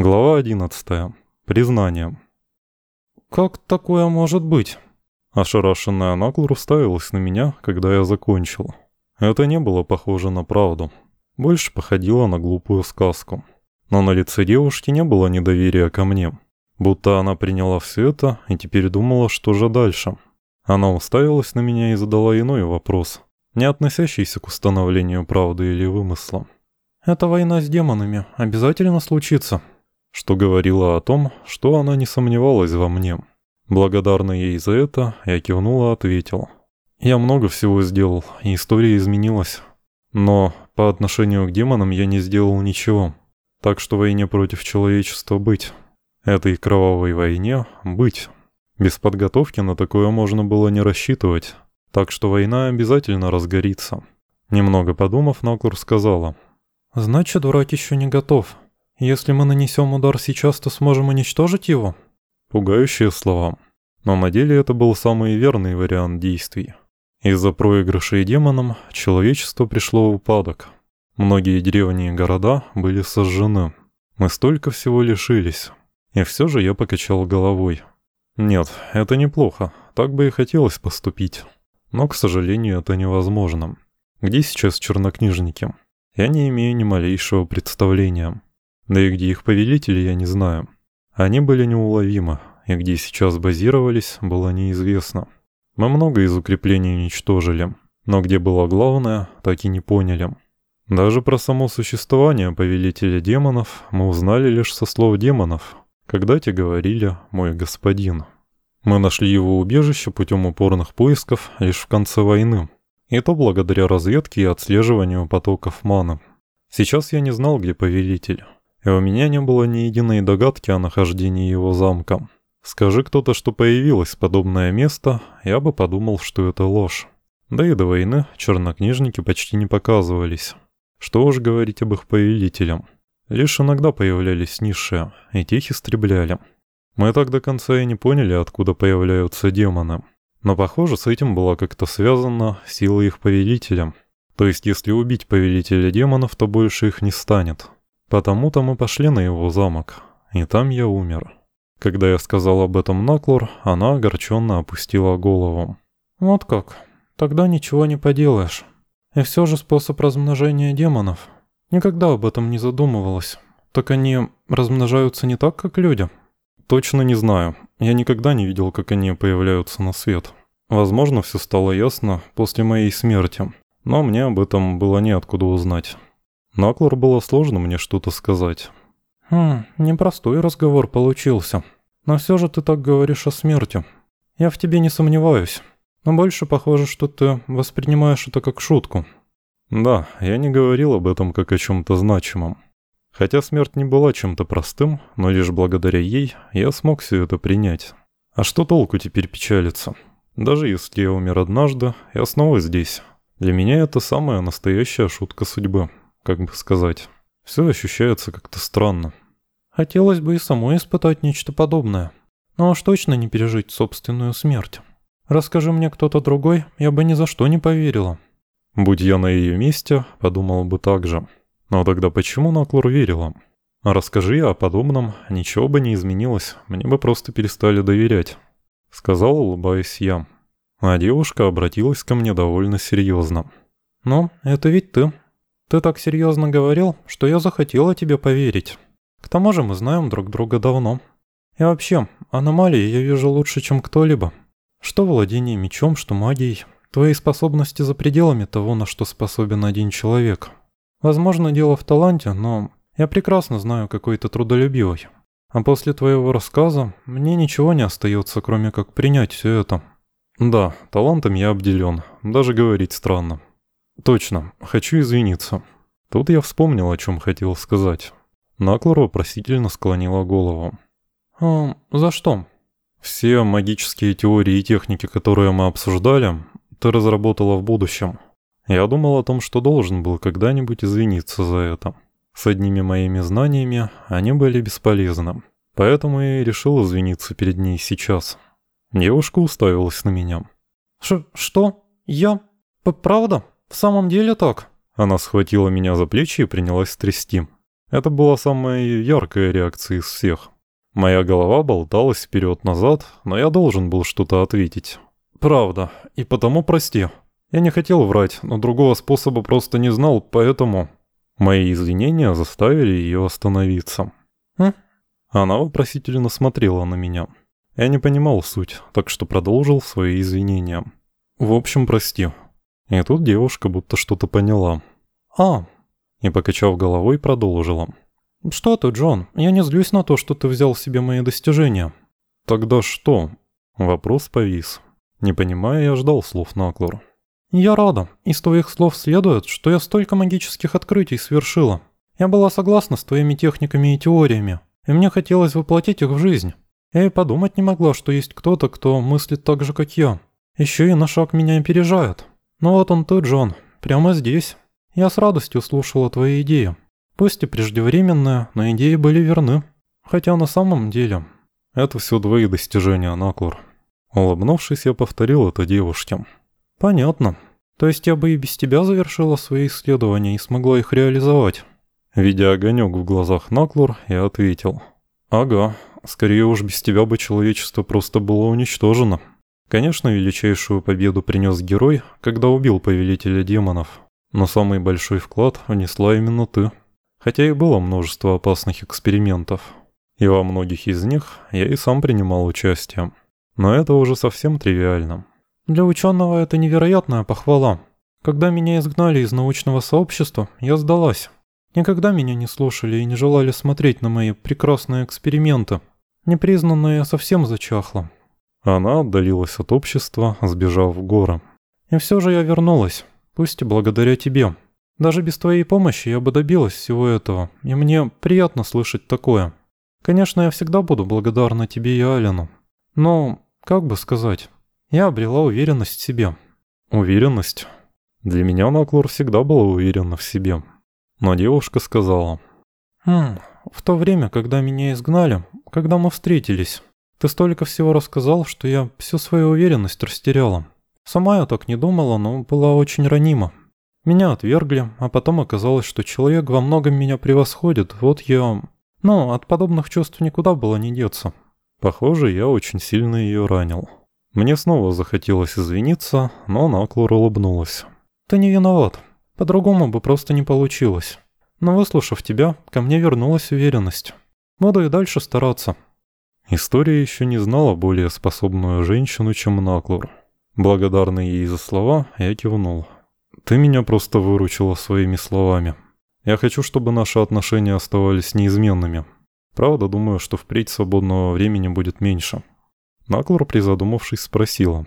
Глава 11. Признание. «Как такое может быть?» Ошарашенная Наклор уставилась на меня, когда я закончил. Это не было похоже на правду. Больше походило на глупую сказку. Но на лице девушки не было недоверия ко мне. Будто она приняла все это и теперь думала, что же дальше. Она уставилась на меня и задала иной вопрос, не относящийся к установлению правды или вымысла. «Эта война с демонами обязательно случится?» Что говорило о том, что она не сомневалась во мне. Благодарный ей за это, я кивнул и ответил. «Я много всего сделал, и история изменилась. Но по отношению к демонам я не сделал ничего. Так что войне против человечества быть. Этой кровавой войне быть. Без подготовки на такое можно было не рассчитывать. Так что война обязательно разгорится». Немного подумав, Наклур сказала. «Значит, враг еще не готов. Если мы нанесем удар сейчас, то сможем уничтожить его?» Пугающие слова. Но на деле это был самый верный вариант действий. Из-за проигрышей демонам человечество пришло в упадок. Многие деревни и города были сожжены. Мы столько всего лишились. И все же я покачал головой. Нет, это неплохо. Так бы и хотелось поступить. Но, к сожалению, это невозможно. Где сейчас чернокнижники? Я не имею ни малейшего представления. Да и где их повелители, я не знаю. Они были неуловимы, и где сейчас базировались, было неизвестно. Мы много из укреплений уничтожили, но где было главное, так и не поняли. Даже про само существование повелителя демонов мы узнали лишь со слов демонов, когда те говорили «мой господин». Мы нашли его убежище путем упорных поисков лишь в конце войны, и то благодаря разведке и отслеживанию потоков маны. Сейчас я не знал, где повелитель и у меня не было ни единой догадки о нахождении его замка. Скажи кто-то, что появилось подобное место, я бы подумал, что это ложь. Да и до войны чернокнижники почти не показывались. Что уж говорить об их повелителях. Лишь иногда появлялись низшие, и тех истребляли. Мы так до конца и не поняли, откуда появляются демоны. Но похоже, с этим была как-то связана сила их повелителя. То есть, если убить повелителя демонов, то больше их не станет. Потому-то мы пошли на его замок, и там я умер. Когда я сказал об этом Наклор, она огорченно опустила голову. «Вот как? Тогда ничего не поделаешь. И все же способ размножения демонов. Никогда об этом не задумывалась. Так они размножаются не так, как люди?» «Точно не знаю. Я никогда не видел, как они появляются на свет. Возможно, все стало ясно после моей смерти, но мне об этом было неоткуда узнать». Наклор было сложно мне что-то сказать. «Хм, непростой разговор получился. Но все же ты так говоришь о смерти. Я в тебе не сомневаюсь. Но больше похоже, что ты воспринимаешь это как шутку». «Да, я не говорил об этом как о чем-то значимом. Хотя смерть не была чем-то простым, но лишь благодаря ей я смог все это принять. А что толку теперь печалиться? Даже если я умер однажды, я снова здесь. Для меня это самая настоящая шутка судьбы» как бы сказать. Все ощущается как-то странно. Хотелось бы и самой испытать нечто подобное. Но уж точно не пережить собственную смерть. Расскажи мне кто-то другой, я бы ни за что не поверила. Будь я на ее месте, подумала бы так же. Но тогда почему Наклор верила? Расскажи я о подобном, ничего бы не изменилось, мне бы просто перестали доверять. Сказал, улыбаясь я. А девушка обратилась ко мне довольно серьезно. «Ну, это ведь ты. Ты так серьезно говорил, что я захотела тебе поверить. К тому же мы знаем друг друга давно. И вообще, аномалии я вижу лучше, чем кто-либо. Что владение мечом, что магией. Твои способности за пределами того, на что способен один человек. Возможно, дело в таланте, но я прекрасно знаю, какой ты трудолюбивый. А после твоего рассказа мне ничего не остается, кроме как принять все это. Да, талантом я обделен, даже говорить странно. Точно, хочу извиниться. Тут я вспомнил, о чем хотел сказать. Наклор вопросительно склонила голову. «А, за что?» «Все магические теории и техники, которые мы обсуждали, ты разработала в будущем. Я думал о том, что должен был когда-нибудь извиниться за это. С одними моими знаниями они были бесполезны. Поэтому я и решил извиниться перед ней сейчас». Девушка уставилась на меня. Ш «Что? Я? П Правда?» «В самом деле так?» Она схватила меня за плечи и принялась трясти. Это была самая яркая реакция из всех. Моя голова болталась вперед-назад, но я должен был что-то ответить. «Правда, и потому прости. Я не хотел врать, но другого способа просто не знал, поэтому...» Мои извинения заставили ее остановиться. «Хм?» Она вопросительно смотрела на меня. Я не понимал суть, так что продолжил свои извинения. «В общем, прости». И тут девушка будто что-то поняла. «А!» И, покачав головой, продолжила. «Что ты, Джон? Я не злюсь на то, что ты взял себе мои достижения». «Тогда что?» Вопрос повис. Не понимая, я ждал слов Наклор. «Я рада. Из твоих слов следует, что я столько магических открытий совершила. Я была согласна с твоими техниками и теориями, и мне хотелось воплотить их в жизнь. Я и подумать не могла, что есть кто-то, кто мыслит так же, как я. Еще и на шаг меня опережает. Но вот он ты, Джон, прямо здесь. Я с радостью слушала твои идеи. Пусть и преждевременные, но идеи были верны. Хотя на самом деле... Это все твои достижения, Наклор. Улыбнувшись, я повторил это девушке. Понятно. То есть я бы и без тебя завершила свои исследования и смогла их реализовать. Видя огонек в глазах Наклор, я ответил. Ага, скорее уж без тебя бы человечество просто было уничтожено. Конечно, величайшую победу принес герой, когда убил повелителя демонов. Но самый большой вклад внесла именно ты. Хотя и было множество опасных экспериментов. И во многих из них я и сам принимал участие. Но это уже совсем тривиально. Для ученого это невероятная похвала. Когда меня изгнали из научного сообщества, я сдалась. Никогда меня не слушали и не желали смотреть на мои прекрасные эксперименты. Непризнанная я совсем зачахла. Она отдалилась от общества, сбежав в горы. И все же я вернулась, пусть и благодаря тебе. Даже без твоей помощи я бы добилась всего этого, и мне приятно слышать такое. Конечно, я всегда буду благодарна тебе и Алену. Но, как бы сказать, я обрела уверенность в себе. Уверенность? Для меня Наклор всегда была уверена в себе. Но девушка сказала. «Хм, в то время, когда меня изгнали, когда мы встретились, ты столько всего рассказал, что я всю свою уверенность растеряла. Сама я так не думала, но была очень ранима. Меня отвергли, а потом оказалось, что человек во многом меня превосходит. Вот я... Ну, от подобных чувств никуда было не деться. Похоже, я очень сильно ее ранил. Мне снова захотелось извиниться, но Наклур улыбнулась. «Ты не виноват. По-другому бы просто не получилось. Но выслушав тебя, ко мне вернулась уверенность. Буду и дальше стараться». История еще не знала более способную женщину, чем Наклур. Благодарный ей за слова, я кивнул. Ты меня просто выручила своими словами. Я хочу, чтобы наши отношения оставались неизменными. Правда, думаю, что впредь свободного времени будет меньше. Наклор, призадумавшись, спросила.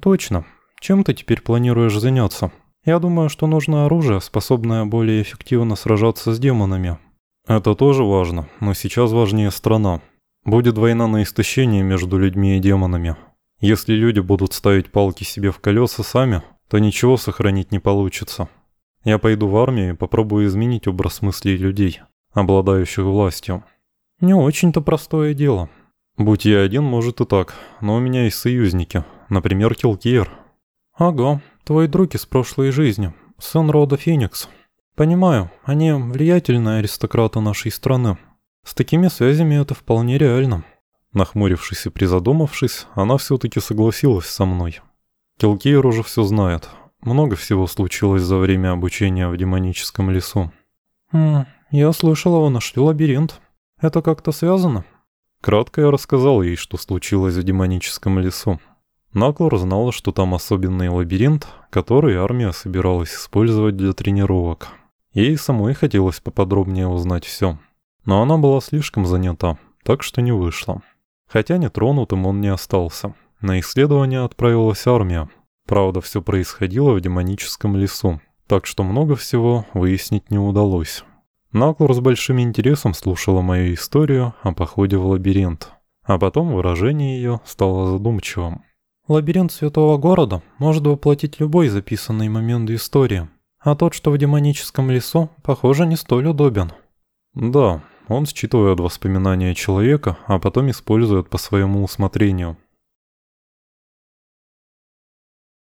«Точно. Чем ты теперь планируешь заняться? Я думаю, что нужно оружие, способное более эффективно сражаться с демонами». «Это тоже важно, но сейчас важнее страна. Будет война на истощение между людьми и демонами. Если люди будут ставить палки себе в колеса сами, то ничего сохранить не получится. Я пойду в армию и попробую изменить образ мыслей людей, обладающих властью. Не очень-то простое дело. Будь я один, может и так, но у меня есть союзники, например, Килкиер. Ага, твой друг из прошлой жизни, сын рода Феникс. Понимаю, они влиятельные аристократы нашей страны. С такими связями это вполне реально. Нахмурившись и призадумавшись, она все-таки согласилась со мной. Келкиер уже все знает. Много всего случилось за время обучения в демоническом лесу. Хм, я слышала, вы нашли лабиринт. Это как-то связано? Кратко я рассказал ей, что случилось в демоническом лесу. Наклор знала, что там особенный лабиринт, который армия собиралась использовать для тренировок. Ей самой хотелось поподробнее узнать все. Но она была слишком занята, так что не вышла. Хотя нетронутым он не остался. На исследование отправилась армия. Правда, все происходило в демоническом лесу, так что много всего выяснить не удалось. Наклор с большим интересом слушала мою историю о походе в лабиринт, а потом выражение ее стало задумчивым. «Лабиринт святого города может воплотить любой записанный момент истории, а тот, что в демоническом лесу, похоже, не столь удобен». «Да, он считывает воспоминания человека, а потом использует по своему усмотрению».